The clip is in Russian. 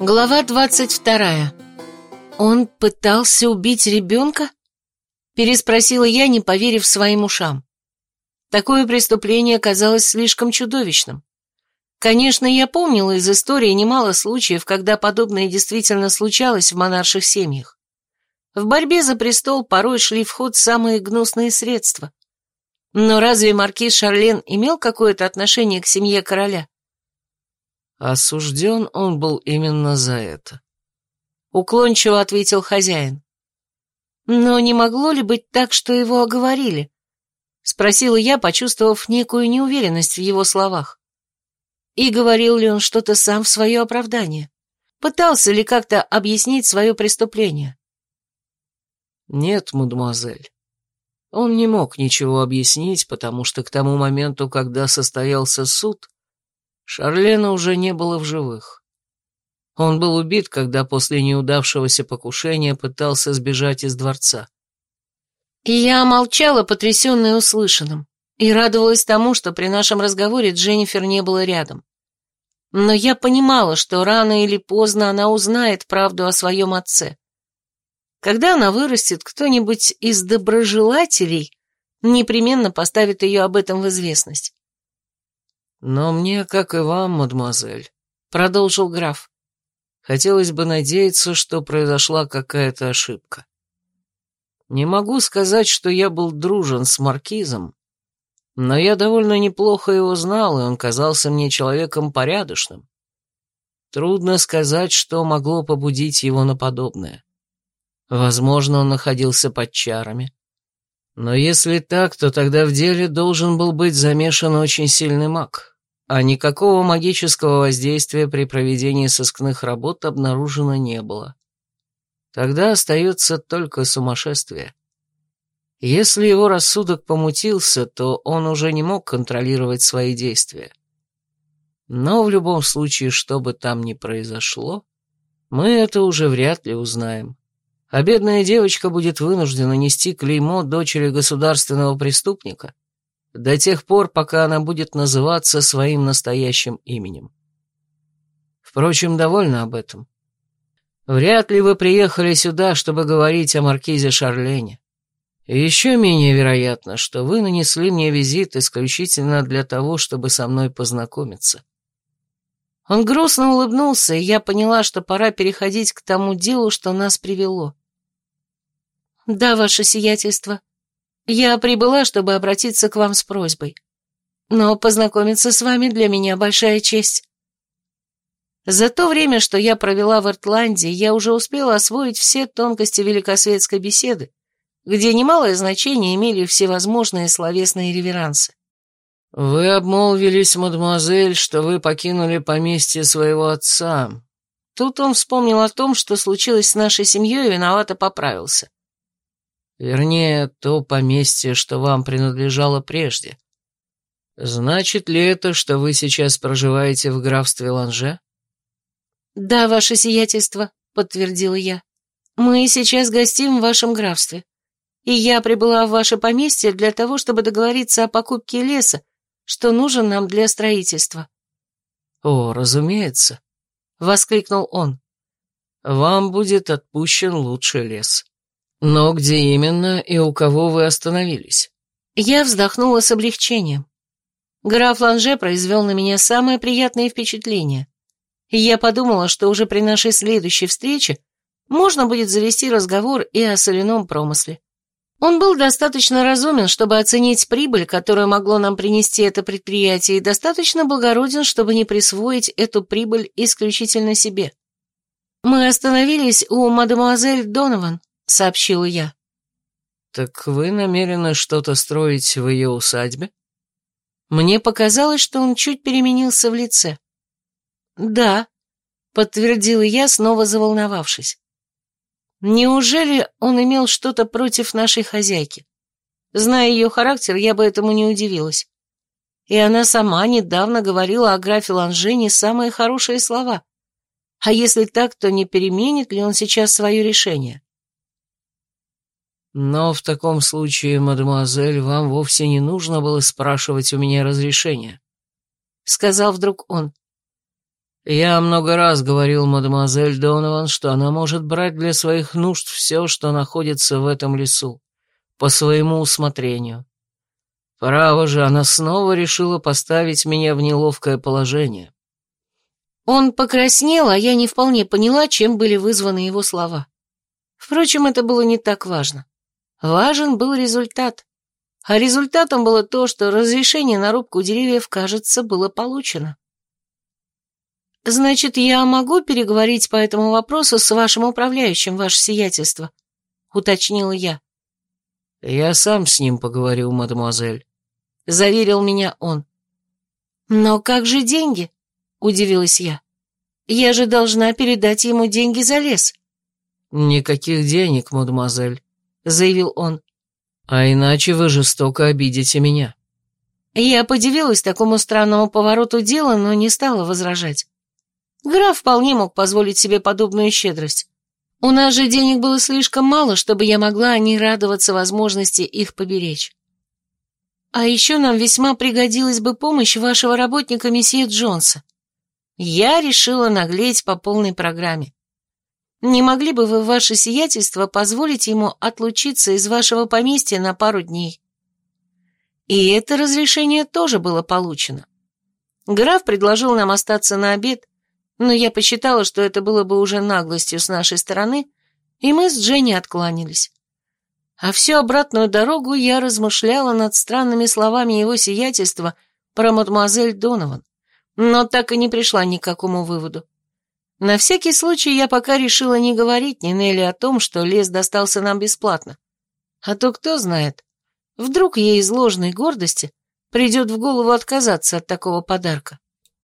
Глава двадцать вторая. «Он пытался убить ребенка?» Переспросила я, не поверив своим ушам. Такое преступление казалось слишком чудовищным. Конечно, я помнила из истории немало случаев, когда подобное действительно случалось в монарших семьях. В борьбе за престол порой шли в ход самые гнусные средства. Но разве маркиз Шарлен имел какое-то отношение к семье короля? Осужден он был именно за это. Уклончиво ответил хозяин. Но не могло ли быть так, что его оговорили? Спросила я, почувствовав некую неуверенность в его словах. И говорил ли он что-то сам в свое оправдание? Пытался ли как-то объяснить свое преступление? Нет, мадемуазель. Он не мог ничего объяснить, потому что к тому моменту, когда состоялся суд, Шарлена уже не было в живых. Он был убит, когда после неудавшегося покушения пытался сбежать из дворца. Я молчала, потрясенная услышанным, и радовалась тому, что при нашем разговоре Дженнифер не было рядом. Но я понимала, что рано или поздно она узнает правду о своем отце. Когда она вырастет, кто-нибудь из доброжелателей непременно поставит ее об этом в известность. «Но мне, как и вам, мадемуазель», — продолжил граф, — «хотелось бы надеяться, что произошла какая-то ошибка. Не могу сказать, что я был дружен с маркизом, но я довольно неплохо его знал, и он казался мне человеком порядочным. Трудно сказать, что могло побудить его на подобное. Возможно, он находился под чарами. Но если так, то тогда в деле должен был быть замешан очень сильный маг, а никакого магического воздействия при проведении сыскных работ обнаружено не было. Тогда остается только сумасшествие. Если его рассудок помутился, то он уже не мог контролировать свои действия. Но в любом случае, что бы там ни произошло, мы это уже вряд ли узнаем. А бедная девочка будет вынуждена нести клеймо дочери государственного преступника до тех пор, пока она будет называться своим настоящим именем. Впрочем, довольно об этом. Вряд ли вы приехали сюда, чтобы говорить о маркизе Шарлене. Еще менее вероятно, что вы нанесли мне визит исключительно для того, чтобы со мной познакомиться. Он грустно улыбнулся, и я поняла, что пора переходить к тому делу, что нас привело. «Да, ваше сиятельство. Я прибыла, чтобы обратиться к вам с просьбой. Но познакомиться с вами для меня большая честь». За то время, что я провела в Иртландии, я уже успела освоить все тонкости великосветской беседы, где немалое значение имели всевозможные словесные реверансы. «Вы обмолвились, мадемуазель, что вы покинули поместье своего отца». Тут он вспомнил о том, что случилось с нашей семьей, и виновато поправился. Вернее, то поместье, что вам принадлежало прежде. Значит ли это, что вы сейчас проживаете в графстве Ланже? «Да, ваше сиятельство», — подтвердила я. «Мы сейчас гостим в вашем графстве, и я прибыла в ваше поместье для того, чтобы договориться о покупке леса, что нужен нам для строительства». «О, разумеется», — воскликнул он. «Вам будет отпущен лучший лес. Но где именно и у кого вы остановились?» Я вздохнула с облегчением. Граф Ланже произвел на меня самое приятное впечатление я подумала, что уже при нашей следующей встрече можно будет завести разговор и о соляном промысле. Он был достаточно разумен, чтобы оценить прибыль, которую могло нам принести это предприятие, и достаточно благороден, чтобы не присвоить эту прибыль исключительно себе. «Мы остановились у мадемуазель Донован», — сообщила я. «Так вы намерены что-то строить в ее усадьбе?» Мне показалось, что он чуть переменился в лице. «Да», — подтвердила я, снова заволновавшись. «Неужели он имел что-то против нашей хозяйки? Зная ее характер, я бы этому не удивилась. И она сама недавно говорила о графе Ланжене самые хорошие слова. А если так, то не переменит ли он сейчас свое решение?» «Но в таком случае, мадемуазель, вам вовсе не нужно было спрашивать у меня разрешения», — сказал вдруг он. Я много раз говорил мадемуазель Донован, что она может брать для своих нужд все, что находится в этом лесу, по своему усмотрению. Право же, она снова решила поставить меня в неловкое положение. Он покраснел, а я не вполне поняла, чем были вызваны его слова. Впрочем, это было не так важно. Важен был результат. А результатом было то, что разрешение на рубку деревьев, кажется, было получено. «Значит, я могу переговорить по этому вопросу с вашим управляющим, ваше сиятельство?» — уточнила я. «Я сам с ним поговорю, мадемуазель», — заверил меня он. «Но как же деньги?» — удивилась я. «Я же должна передать ему деньги за лес». «Никаких денег, мадемуазель», — заявил он. «А иначе вы жестоко обидите меня». Я подивилась такому странному повороту дела, но не стала возражать. Граф вполне мог позволить себе подобную щедрость. У нас же денег было слишком мало, чтобы я могла не радоваться возможности их поберечь. А еще нам весьма пригодилась бы помощь вашего работника месье Джонса. Я решила наглеть по полной программе. Не могли бы вы, ваше сиятельство, позволить ему отлучиться из вашего поместья на пару дней? И это разрешение тоже было получено. Граф предложил нам остаться на обед, но я посчитала, что это было бы уже наглостью с нашей стороны, и мы с Дженни откланялись. А всю обратную дорогу я размышляла над странными словами его сиятельства про мадемуазель Донован, но так и не пришла ни к какому выводу. На всякий случай я пока решила не говорить ни Нелли о том, что лес достался нам бесплатно. А то кто знает, вдруг ей из ложной гордости придет в голову отказаться от такого подарка.